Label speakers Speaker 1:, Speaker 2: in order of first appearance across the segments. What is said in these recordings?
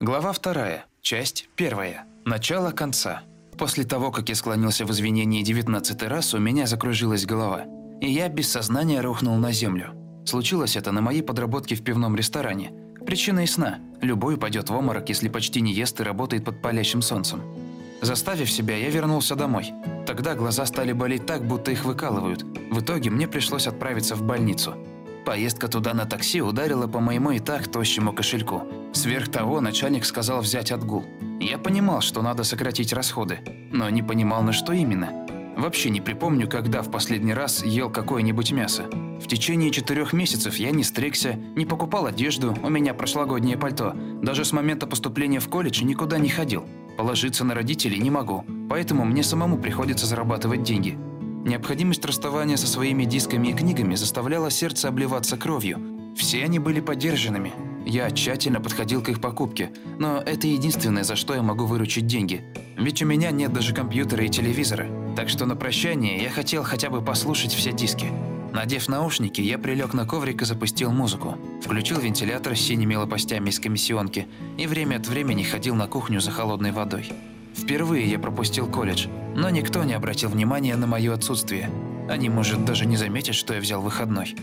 Speaker 1: Глава вторая, часть первая. Начало конца. После того, как я склонился в извинении девятнадцатый раз, у меня закружилась голова. И я без сознания рухнул на землю. Случилось это на моей подработке в пивном ресторане. Причина ясна. Любой упадет в обморок, если почти не ест и работает под палящим солнцем. Заставив себя, я вернулся домой. Тогда глаза стали болеть так, будто их выкалывают. В итоге мне пришлось отправиться в больницу. Поездка туда на такси ударила по моему и так тощему кошельку. Сверх того, начальник сказал взять отгул. Я понимал, что надо сократить расходы, но не понимал, на что именно. Вообще не припомню, когда в последний раз ел какое-нибудь мясо. В течение четырех месяцев я не стригся, не покупал одежду, у меня прошлогоднее пальто. Даже с момента поступления в колледж никуда не ходил. Положиться на родителей не могу, поэтому мне самому приходится зарабатывать деньги. Необходимость расставания со своими дисками и книгами заставляла сердце обливаться кровью. Все они были подержанными. Я тщательно подходил к их покупке, но это единственное, за что я могу выручить деньги. Ведь у меня нет даже компьютера и телевизора. Так что на прощание я хотел хотя бы послушать все диски. Надев наушники, я прилег на коврик и запустил музыку. Включил вентилятор с синими лопастями из комиссионки и время от времени ходил на кухню за холодной водой. Впервые я пропустил колледж, но никто не обратил внимания на мое отсутствие. Они, может, даже не заметят, что я взял выходной.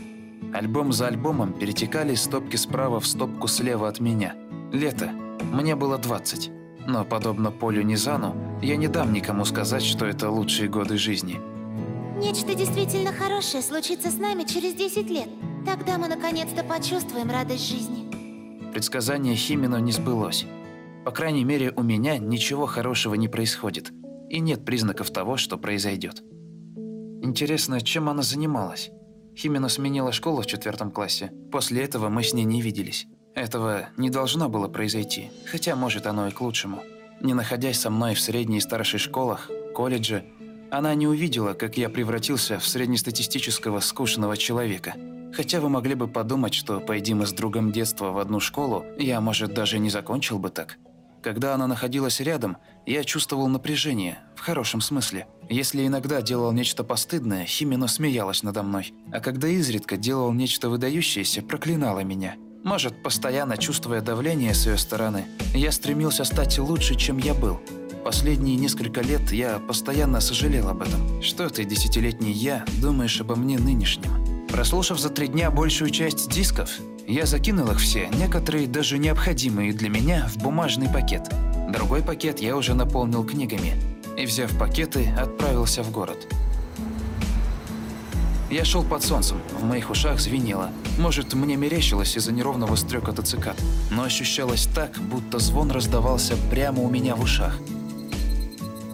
Speaker 1: Альбом за альбомом перетекали стопки справа в стопку слева от меня. Лето. Мне было 20. Но, подобно Полю Низану, я не дам никому сказать, что это лучшие годы жизни.
Speaker 2: Нечто действительно хорошее случится с нами через 10 лет. Тогда мы наконец-то почувствуем радость жизни.
Speaker 1: Предсказание Химино не сбылось. По крайней мере, у меня ничего хорошего не происходит. И нет признаков того, что произойдет. Интересно, чем она занималась? Химина сменила школу в четвертом классе. После этого мы с ней не виделись. Этого не должно было произойти, хотя, может, оно и к лучшему. Не находясь со мной в средней и старшей школах, колледже, она не увидела, как я превратился в среднестатистического скучного человека. Хотя вы могли бы подумать, что, пойди мы с другом детства в одну школу, я, может, даже не закончил бы так. Когда она находилась рядом, я чувствовал напряжение, в хорошем смысле. Если иногда делал нечто постыдное, Химино смеялась надо мной, а когда изредка делал нечто выдающееся, проклинала меня. Может, постоянно чувствуя давление с ее стороны, я стремился стать лучше, чем я был. Последние несколько лет я постоянно сожалел об этом. Что ты, десятилетний я, думаешь обо мне нынешнем? Прослушав за три дня большую часть дисков, я закинул их все, некоторые даже необходимые для меня, в бумажный пакет. Другой пакет я уже наполнил книгами. И, взяв пакеты, отправился в город. Я шел под солнцем, в моих ушах звенело. Может, мне мерещилось из-за неровного стрекота цикад, но ощущалось так, будто звон раздавался прямо у меня в ушах.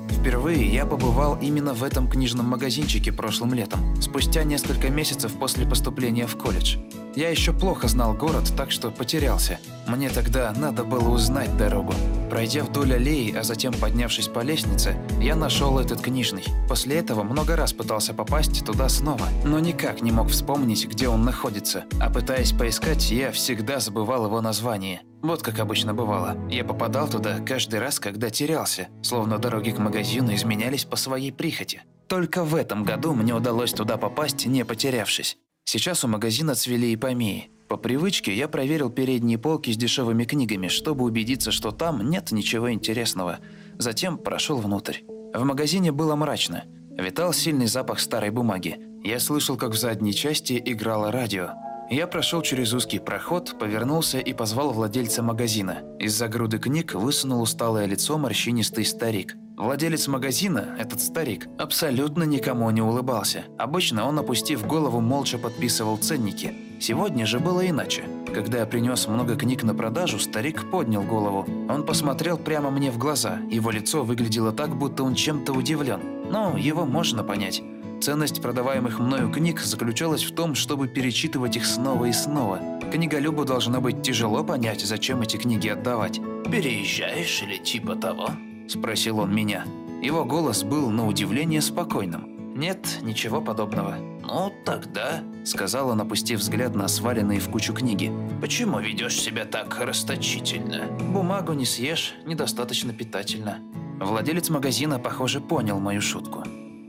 Speaker 1: Впервые я побывал именно в этом книжном магазинчике прошлым летом, спустя несколько месяцев после поступления в колледж. Я еще плохо знал город, так что потерялся. Мне тогда надо было узнать дорогу. Пройдя вдоль аллеи, а затем поднявшись по лестнице, я нашел этот книжный. После этого много раз пытался попасть туда снова, но никак не мог вспомнить, где он находится. А пытаясь поискать, я всегда забывал его название. Вот как обычно бывало. Я попадал туда каждый раз, когда терялся, словно дороги к магазину изменялись по своей прихоти. Только в этом году мне удалось туда попасть, не потерявшись. Сейчас у магазина цвели и помеи. По привычке я проверил передние полки с дешевыми книгами, чтобы убедиться, что там нет ничего интересного. Затем прошел внутрь. В магазине было мрачно. Витал сильный запах старой бумаги. Я слышал, как в задней части играло радио. Я прошел через узкий проход, повернулся и позвал владельца магазина. Из-за груды книг высунул усталое лицо морщинистый старик. Владелец магазина, этот старик, абсолютно никому не улыбался. Обычно он, опустив голову, молча подписывал ценники. Сегодня же было иначе. Когда я принес много книг на продажу, старик поднял голову. Он посмотрел прямо мне в глаза. Его лицо выглядело так, будто он чем-то удивлен. Но его можно понять. Ценность продаваемых мною книг заключалась в том, чтобы перечитывать их снова и снова. Книголюбу должно быть тяжело понять, зачем эти книги отдавать. «Переезжаешь или типа того?» – спросил он меня. Его голос был на удивление спокойным. «Нет, ничего подобного». «Ну, тогда», – сказал он, опустив взгляд на сваленные в кучу книги. «Почему ведешь себя так расточительно?» «Бумагу не съешь, недостаточно питательно». Владелец магазина, похоже, понял мою шутку.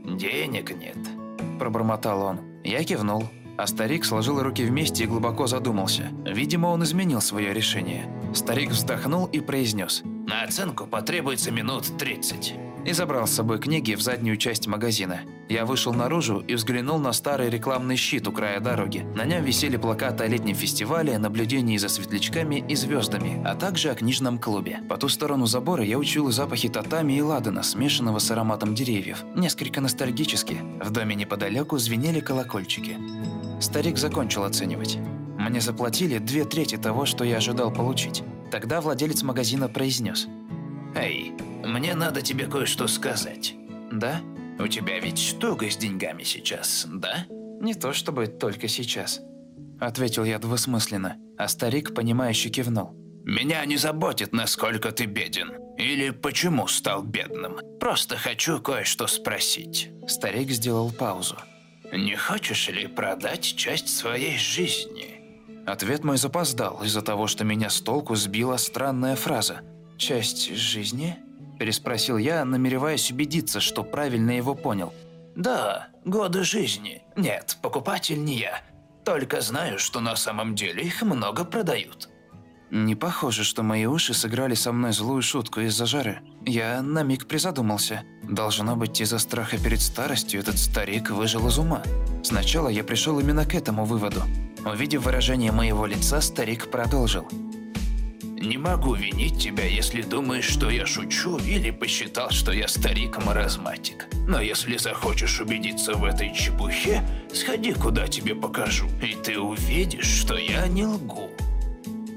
Speaker 1: «Денег нет», – пробормотал он. Я кивнул. А старик сложил руки вместе и глубоко задумался. Видимо, он изменил свое решение. Старик вздохнул и произнес.
Speaker 3: На оценку потребуется минут 30.
Speaker 1: И забрал с собой книги в заднюю часть магазина. Я вышел наружу и взглянул на старый рекламный щит у края дороги. На нем висели плакаты о летнем фестивале, наблюдении за светлячками и звездами, а также о книжном клубе. По ту сторону забора я учил запахи татами и ладана, смешанного с ароматом деревьев. Несколько ностальгически. В доме неподалеку звенели колокольчики. Старик закончил оценивать. Мне заплатили две трети того, что я ожидал получить. Тогда владелец магазина произнес.
Speaker 3: «Эй, мне надо тебе кое-что сказать.
Speaker 1: «Да?»
Speaker 3: У тебя ведь туго с деньгами сейчас, да?»
Speaker 1: «Не то чтобы только сейчас», – ответил я двусмысленно, а старик, понимающе кивнул.
Speaker 3: «Меня не заботит, насколько ты беден. Или почему стал бедным. Просто хочу кое-что спросить».
Speaker 1: Старик сделал паузу.
Speaker 3: «Не хочешь ли продать часть своей жизни?»
Speaker 1: Ответ мой запоздал из-за того, что меня с толку сбила странная фраза. «Часть жизни?» – переспросил я, намереваясь убедиться, что правильно его понял.
Speaker 3: «Да, годы жизни. Нет, покупатель не я. Только знаю, что на самом деле их много продают».
Speaker 1: Не похоже, что мои уши сыграли со мной злую шутку из-за жары. Я на миг призадумался. Должно быть, из-за страха перед старостью этот старик выжил из ума. Сначала я пришел именно к этому выводу. Увидев выражение моего лица, старик продолжил.
Speaker 3: «Не могу винить тебя, если думаешь, что я шучу, или посчитал, что я старик-маразматик. Но если захочешь убедиться в этой чепухе, сходи, куда тебе покажу, и ты увидишь, что я не лгу».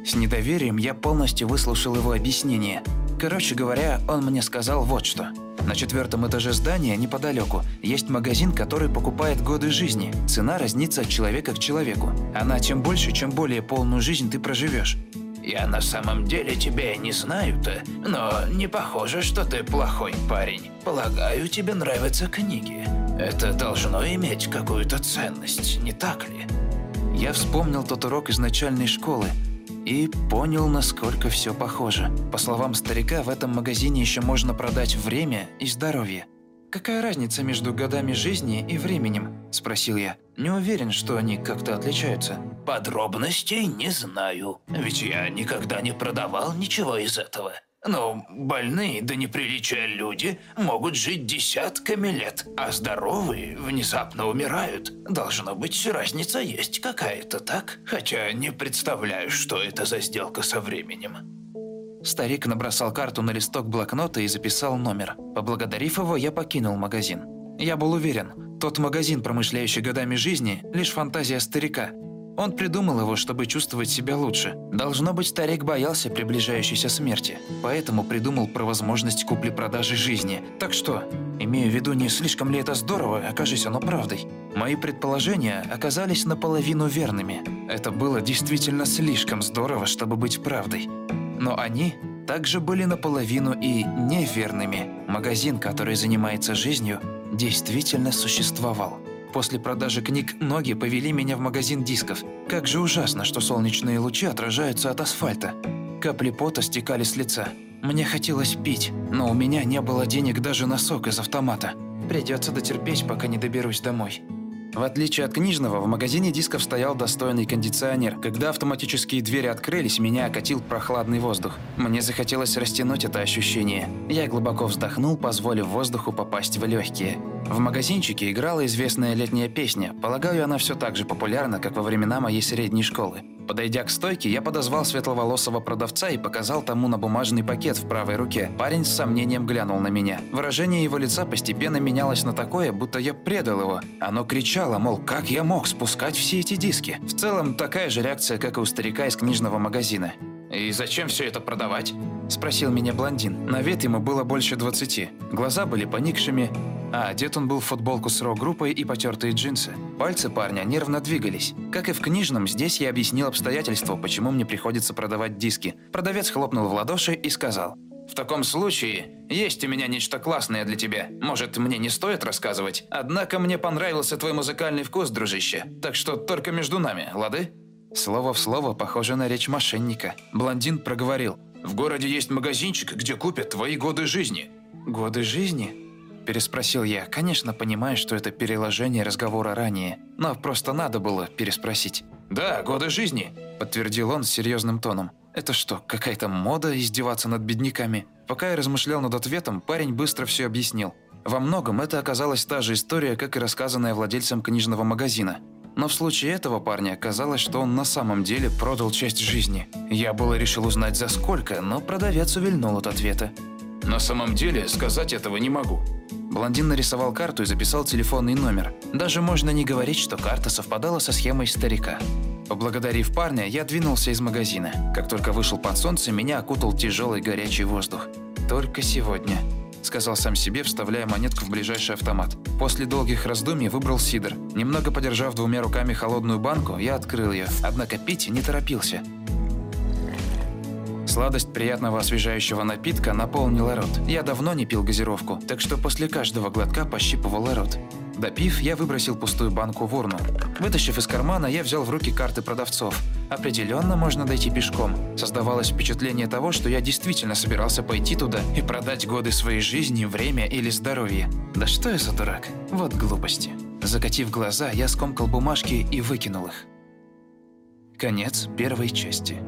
Speaker 1: С недоверием я полностью выслушал его объяснение. Короче говоря, он мне сказал вот что. На четвертом этаже здания, неподалеку, есть магазин, который покупает годы жизни. Цена разнится от человека к человеку. Она чем больше, чем более полную жизнь ты проживешь.
Speaker 3: Я на самом деле тебя не знаю-то, но не похоже, что ты плохой парень. Полагаю, тебе нравятся книги. Это должно иметь какую-то ценность, не так ли?
Speaker 1: Я вспомнил тот урок из начальной школы и понял, насколько все похоже. По словам старика, в этом магазине еще можно продать время и здоровье. «Какая разница между годами жизни и временем?» – спросил я. Не уверен, что они как-то отличаются.
Speaker 3: Подробностей не знаю, ведь я никогда не продавал ничего из этого. Но больные до неприличия люди могут жить десятками лет, а здоровые внезапно умирают. Должно быть, разница есть какая-то, так? Хотя не представляю, что это за сделка со временем.
Speaker 1: Старик набросал карту на листок блокнота и записал номер. Поблагодарив его, я покинул магазин. Я был уверен, тот магазин, промышляющий годами жизни, лишь фантазия старика – он придумал его, чтобы чувствовать себя лучше. Должно быть, старик боялся приближающейся смерти, поэтому придумал про возможность купли-продажи жизни. Так что, имею в виду, не слишком ли это здорово, окажись оно правдой. Мои предположения оказались наполовину верными. Это было действительно слишком здорово, чтобы быть правдой. Но они также были наполовину и неверными. Магазин, который занимается жизнью, действительно существовал. После продажи книг ноги повели меня в магазин дисков. Как же ужасно, что солнечные лучи отражаются от асфальта. Капли пота стекали с лица. Мне хотелось пить, но у меня не было денег даже на сок из автомата. Придется дотерпеть, пока не доберусь домой. В отличие от книжного, в магазине дисков стоял достойный кондиционер. Когда автоматические двери открылись, меня окатил прохладный воздух. Мне захотелось растянуть это ощущение. Я глубоко вздохнул, позволив воздуху попасть в легкие. В магазинчике играла известная летняя песня. Полагаю, она все так же популярна, как во времена моей средней школы. Подойдя к стойке, я подозвал светловолосого продавца и показал тому на бумажный пакет в правой руке. Парень с сомнением глянул на меня. Выражение его лица постепенно менялось на такое, будто я предал его. Оно кричало, мол, как я мог спускать все эти диски? В целом, такая же реакция, как и у старика из книжного магазина. «И зачем все это продавать?» – спросил меня блондин. На вид ему было больше двадцати. Глаза были поникшими, а одет он был в футболку с рок-группой и потертые джинсы. Пальцы парня нервно двигались. Как и в книжном, здесь я объяснил обстоятельства, почему мне приходится продавать диски. Продавец хлопнул в ладоши и сказал. «В таком случае, есть у меня нечто классное для тебя. Может, мне не стоит рассказывать? Однако мне понравился твой музыкальный вкус, дружище. Так что только между нами, лады?» Слово в слово похоже на речь мошенника. Блондин проговорил. «В городе есть магазинчик, где купят твои годы жизни». «Годы жизни?» Переспросил я, конечно, понимая, что это переложение разговора ранее, но просто надо было переспросить. «Да, годы жизни», – подтвердил он с серьезным тоном. «Это что, какая-то мода издеваться над бедняками?» Пока я размышлял над ответом, парень быстро все объяснил. Во многом это оказалась та же история, как и рассказанная владельцем книжного магазина. Но в случае этого парня оказалось, что он на самом деле продал часть жизни. Я было решил узнать за сколько, но продавец увильнул от ответа.
Speaker 3: На самом деле, сказать этого не могу.
Speaker 1: Блондин нарисовал карту и записал телефонный номер. Даже можно не говорить, что карта совпадала со схемой старика. Поблагодарив парня, я двинулся из магазина. Как только вышел под солнце, меня окутал тяжелый горячий воздух. Только сегодня сказал сам себе, вставляя монетку в ближайший автомат. После долгих раздумий выбрал сидр. Немного подержав двумя руками холодную банку, я открыл ее, однако пить не торопился. Сладость приятного освежающего напитка наполнила рот. Я давно не пил газировку, так что после каждого глотка пощипывал рот. Допив, я выбросил пустую банку в урну. Вытащив из кармана, я взял в руки карты продавцов. Определенно можно дойти пешком. Создавалось впечатление того, что я действительно собирался пойти туда и продать годы своей жизни, время или здоровье. Да что я за дурак? Вот глупости. Закатив глаза, я скомкал бумажки и выкинул их. Конец первой части.